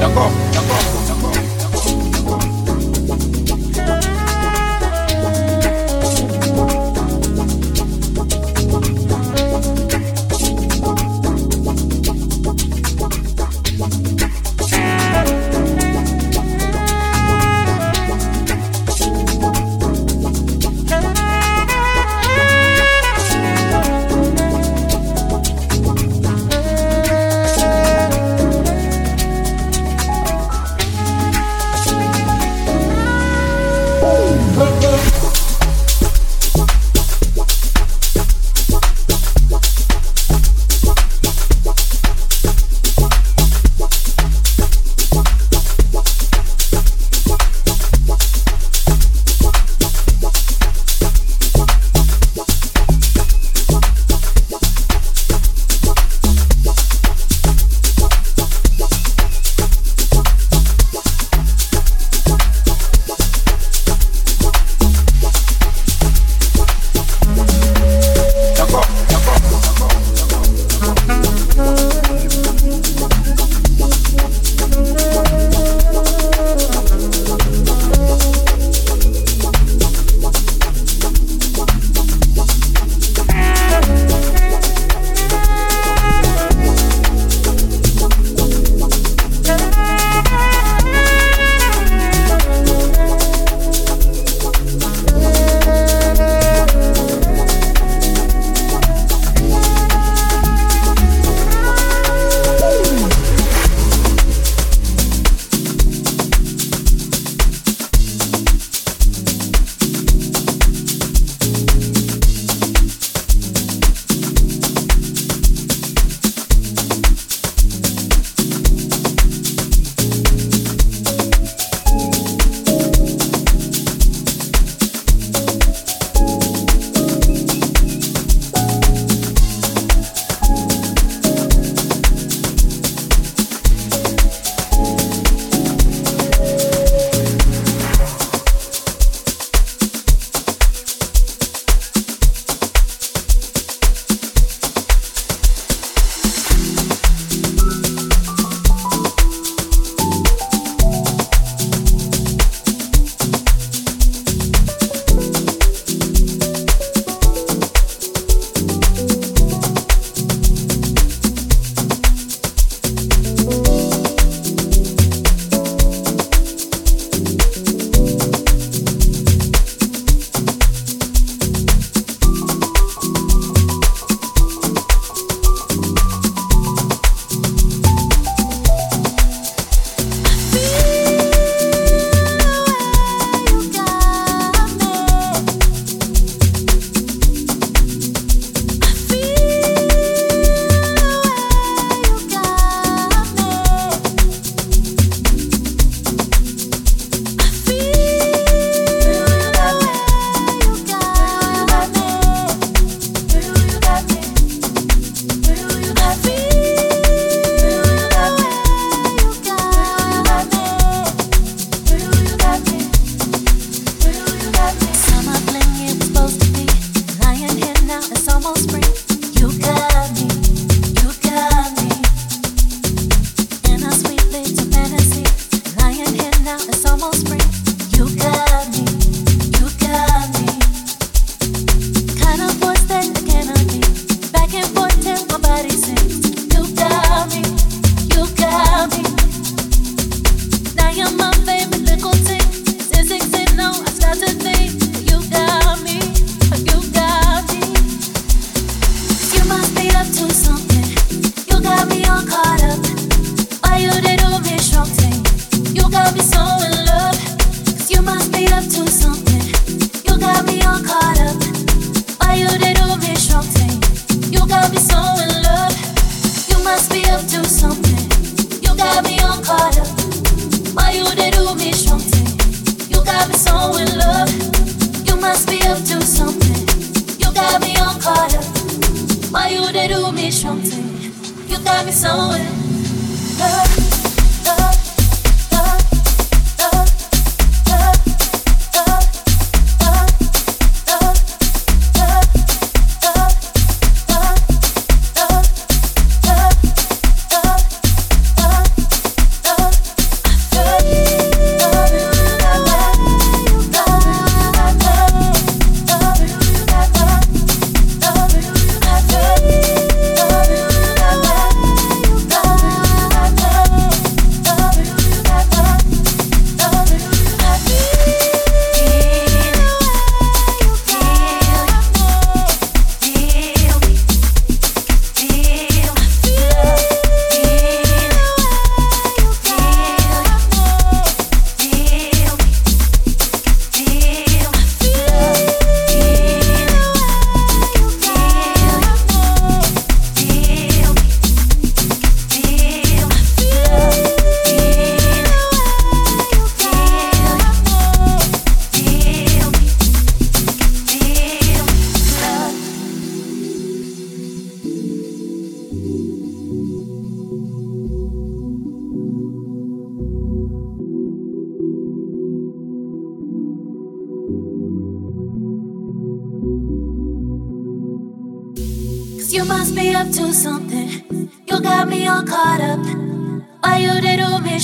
两块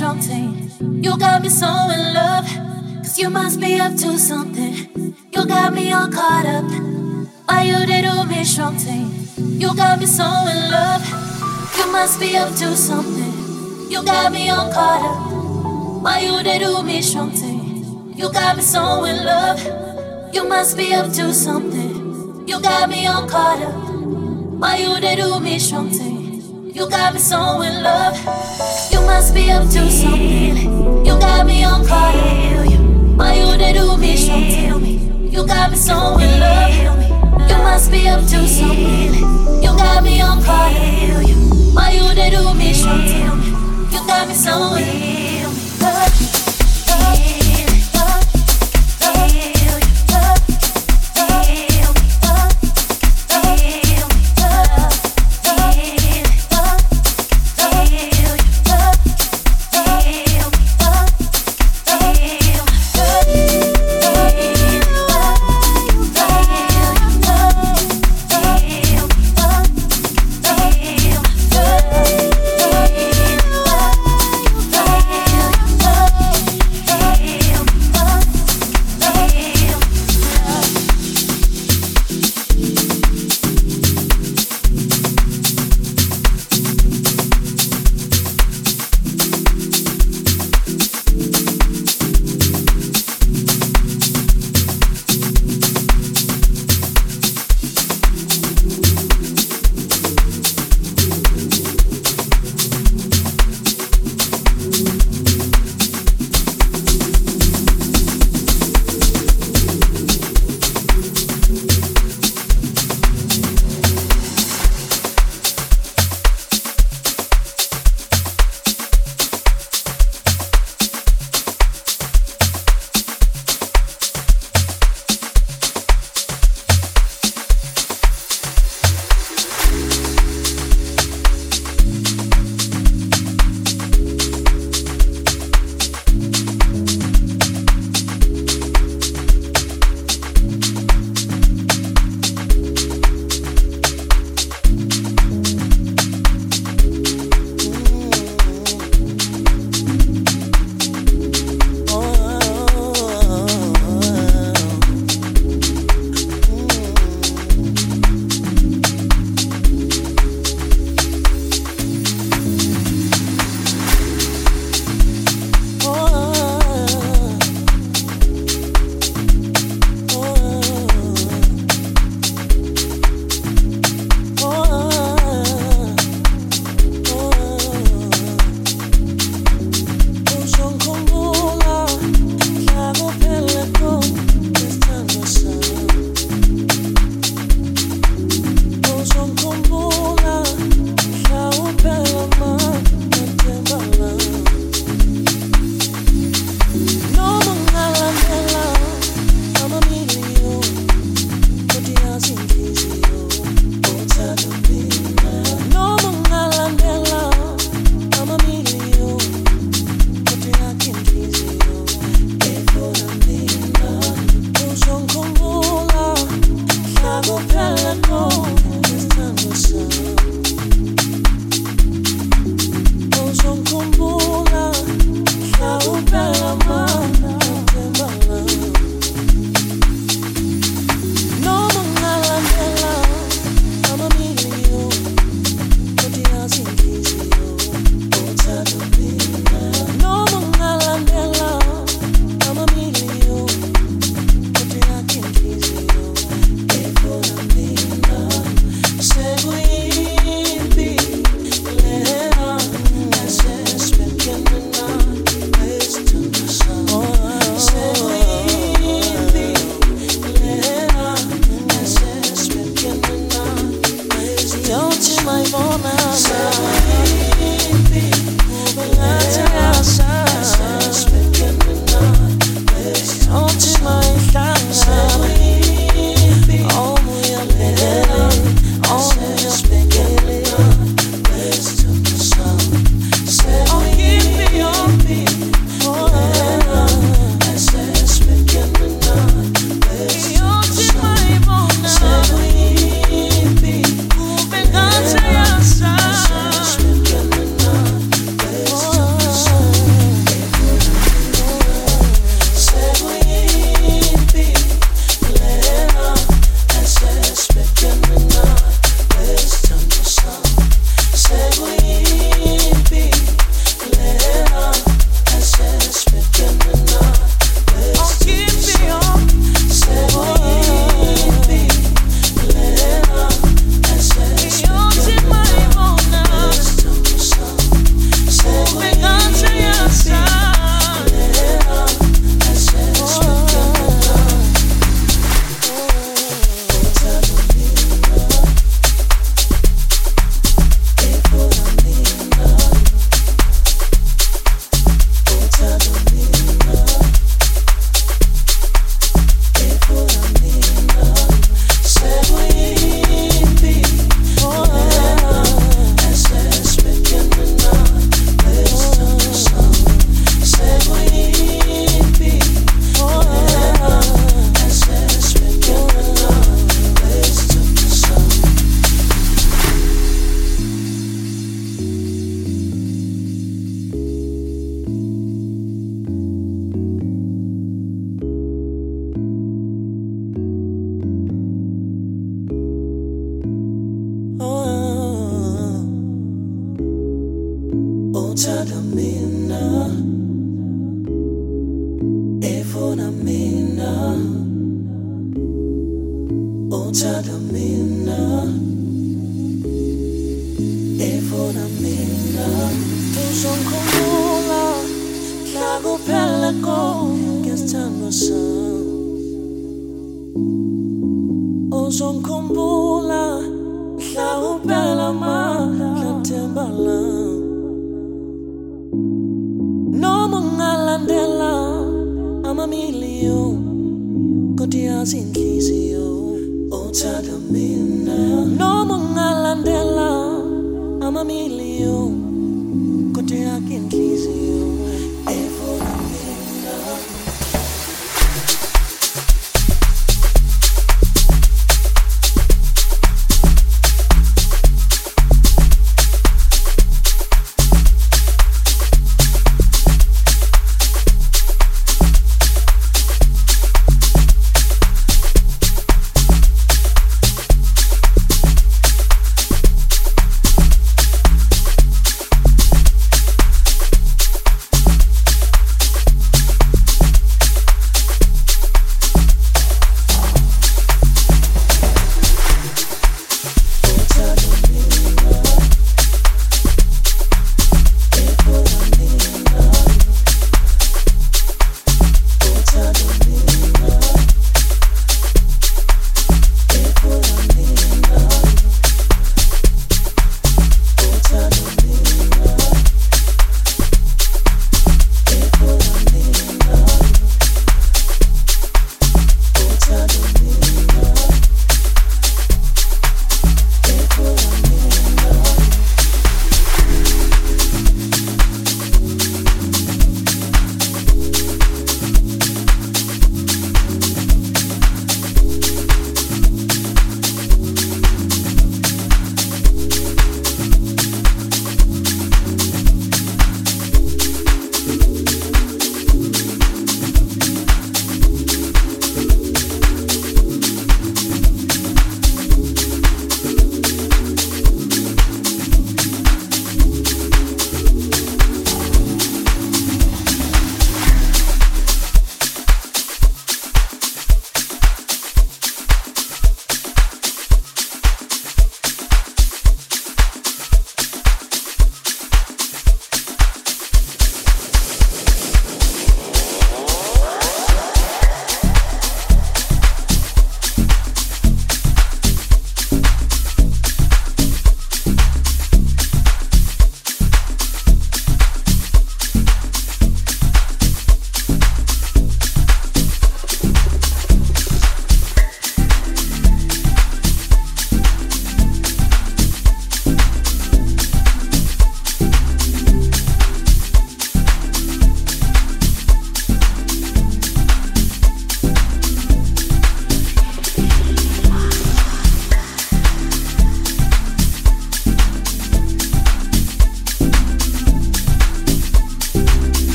You got me so in love, cause you must be up to something. You got me all caught up. Why you did do me something? You got me so in love, you must be up to something. You got me all caught up. Why you did do me something? You got me so in love, you must be up to something. You got me all caught up. Why you did do me something? You got me so in love. You must be up to something. You got me on fire. Why you they do me strong? Tell me. You got me so in love. You must be up to something. You got me on fire. Why you they do me strong? Tell me. You got me so in love.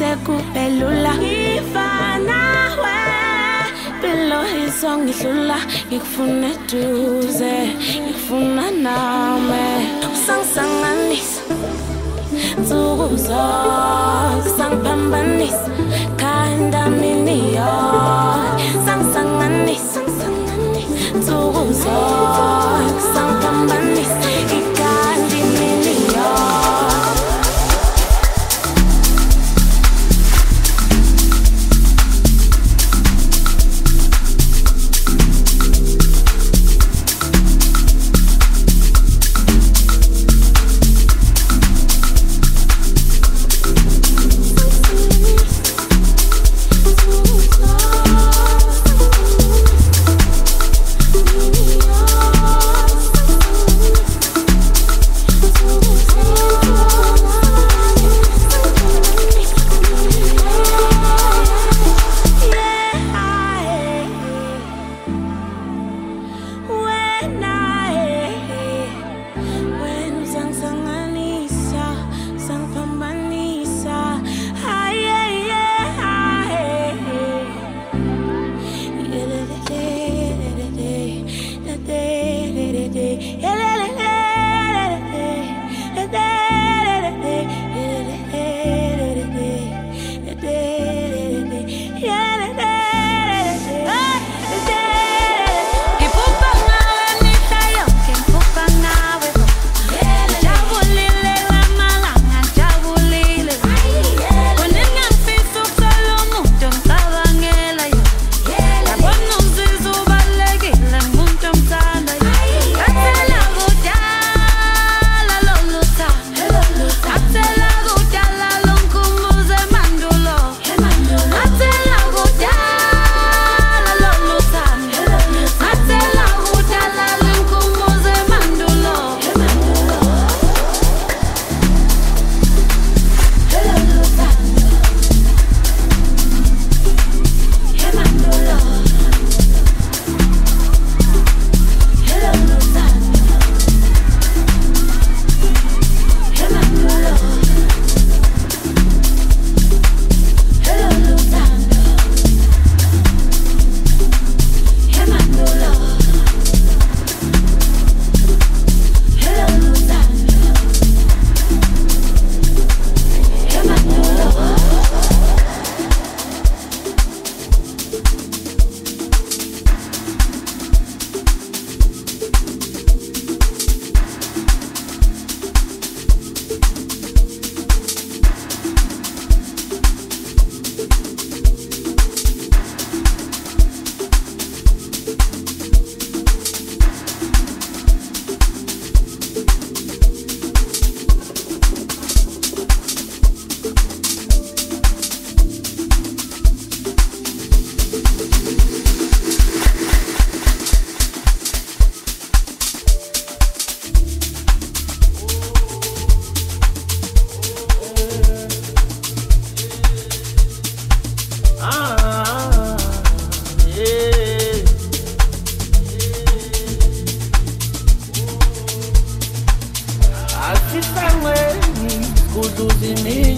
Ungekho asose kube lula ngifanawe isong ngihlula ngikufuna eduze ngikufuna nami. Usangisanganisa nsuku zonke. Sangiphambanisa khanda nsuku zonke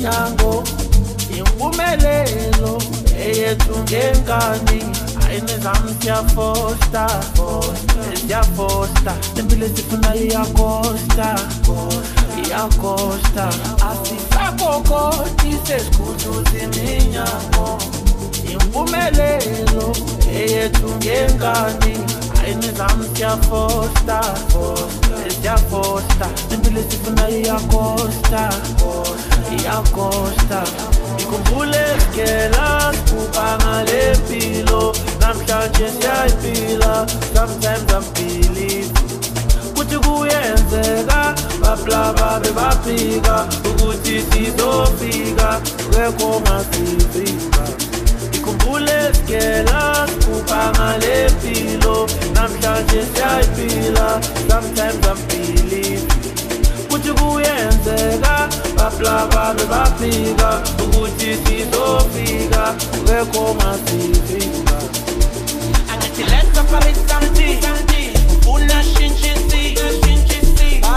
iminyango impumelelo eyethu ngengani ayinizami siyafosta siyafosta. Impilo esifunayo iyakosta iyakosta. Asisakokoti sesikuduza iminyango impumelelo eyethu ngengani Enizam se-a fosta Se-a da, fosta da. Întâle se până ia costa da, Ia costa E cu bulete la Cupa male pilo N-am șance să-i pila Sometimes I'm feeling Kuti kuyenzeka Bapla babe bapika Ukuthi sizofika Kwekungasifika ikhumbule sikela mpilo namhlanje siyayiphila sometimes I'm believe kuthi kuyenzeka bablaba bebaphika ukuthi sizofika kwekho ngasifika Angithi let's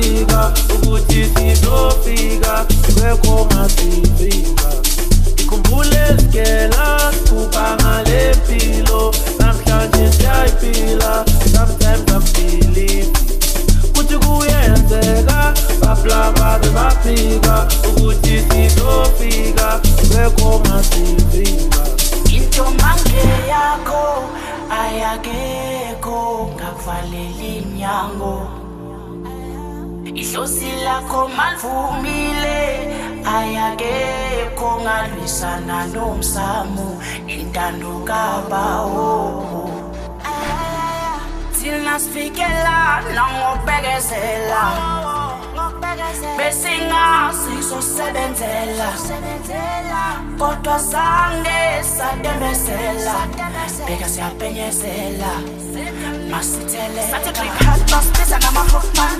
masiga ukuthi sizofika sikwekho masifika ikhumbule sikela kubanga le mpilo namhlanje siyayiphila sometimes ambilive kuthi kuyenzeka babla babe bafika ukuthi sizofika sikwekho masifika into mangeyakho ayakekho ngakuvaleli mnyango. Ihlosi lakho malivumile ayakekho ngalwisana nomsamu intando kabawo. Thina sifikela nangobekezela besingasizosebenzela kodwa zange sadembezela bheka siyapenyezela masithele. Sathi triphat masibisa ngama-hofman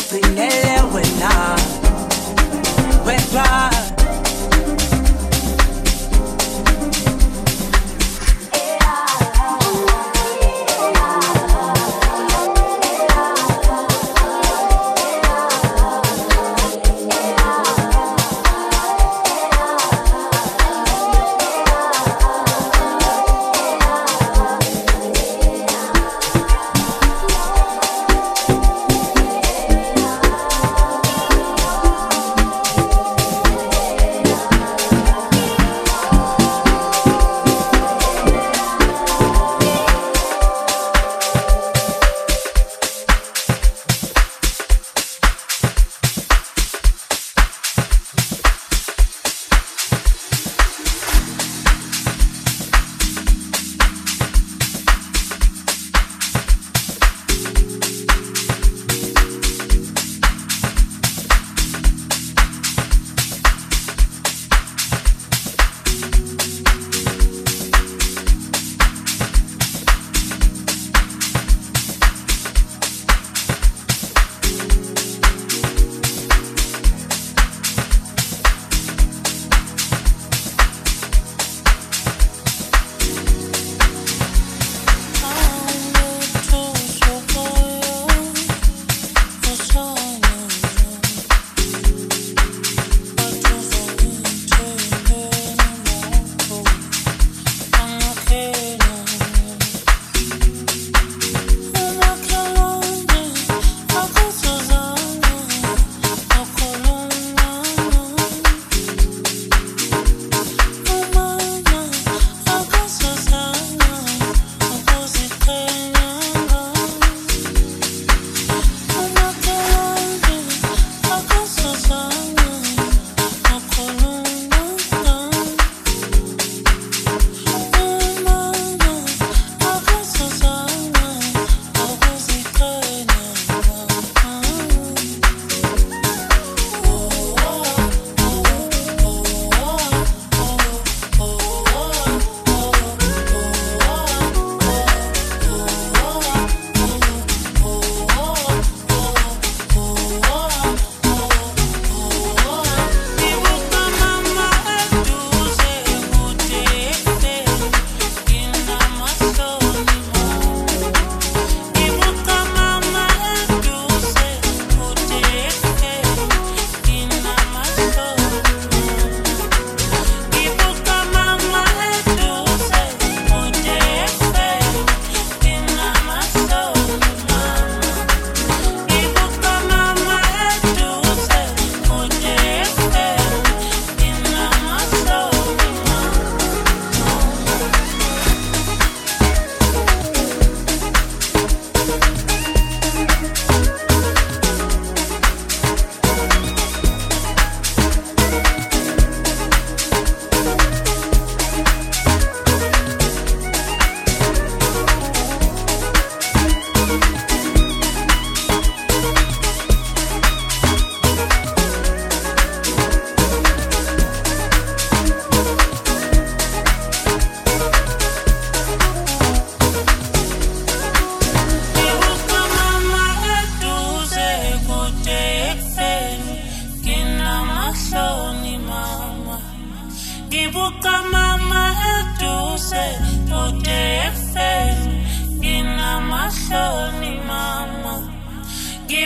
ngigcinele wena wedwa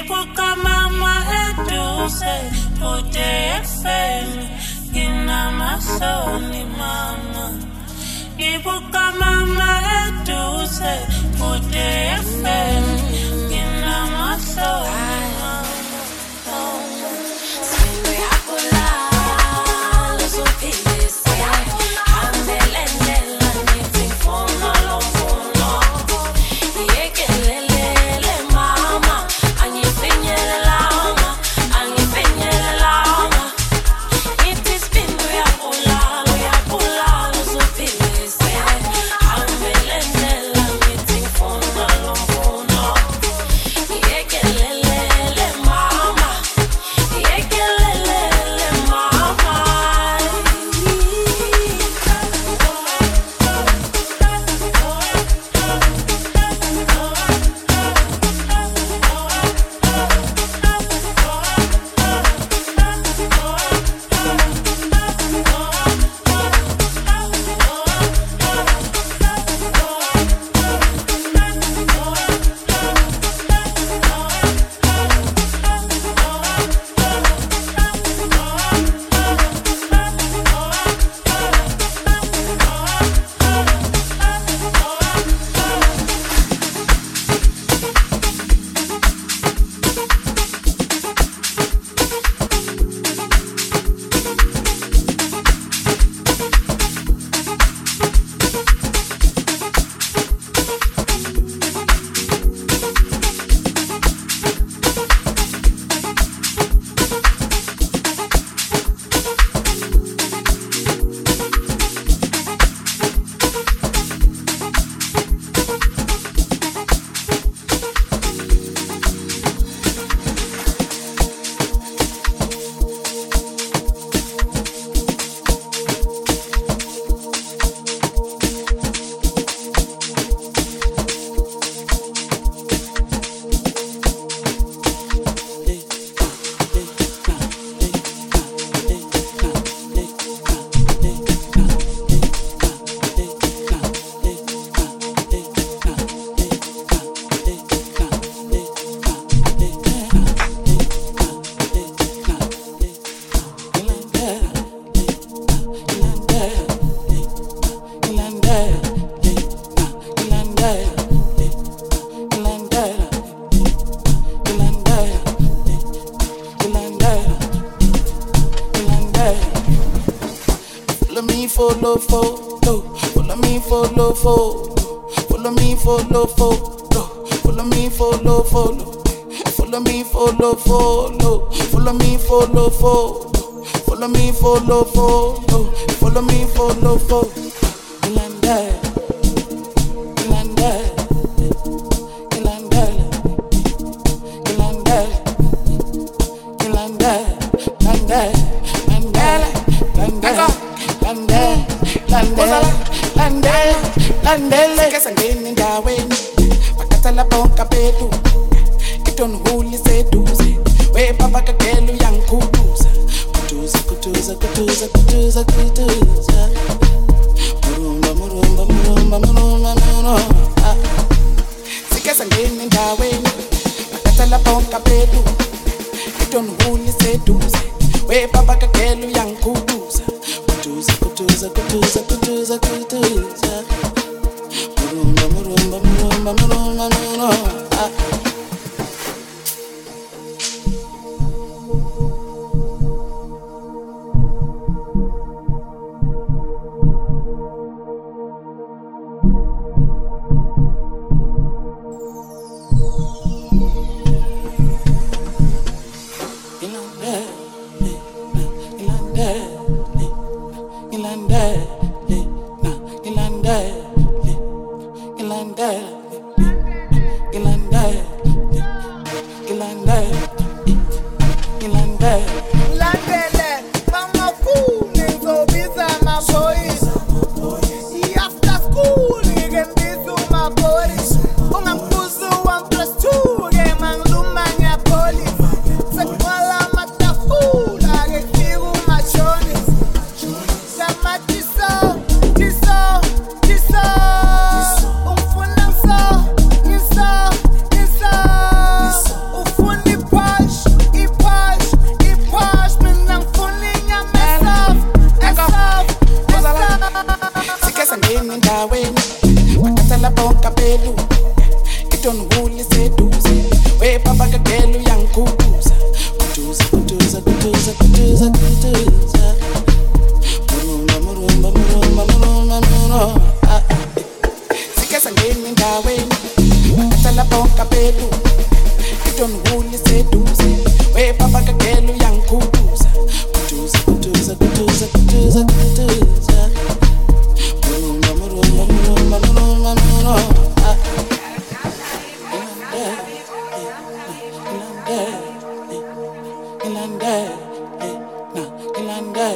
Siku kama maeduse Pute FM Ina masoni mama. Siku kama maeduse Pute FM Ina masoni. Ilande, eh, nah, ilande,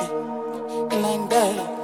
eh, ilande.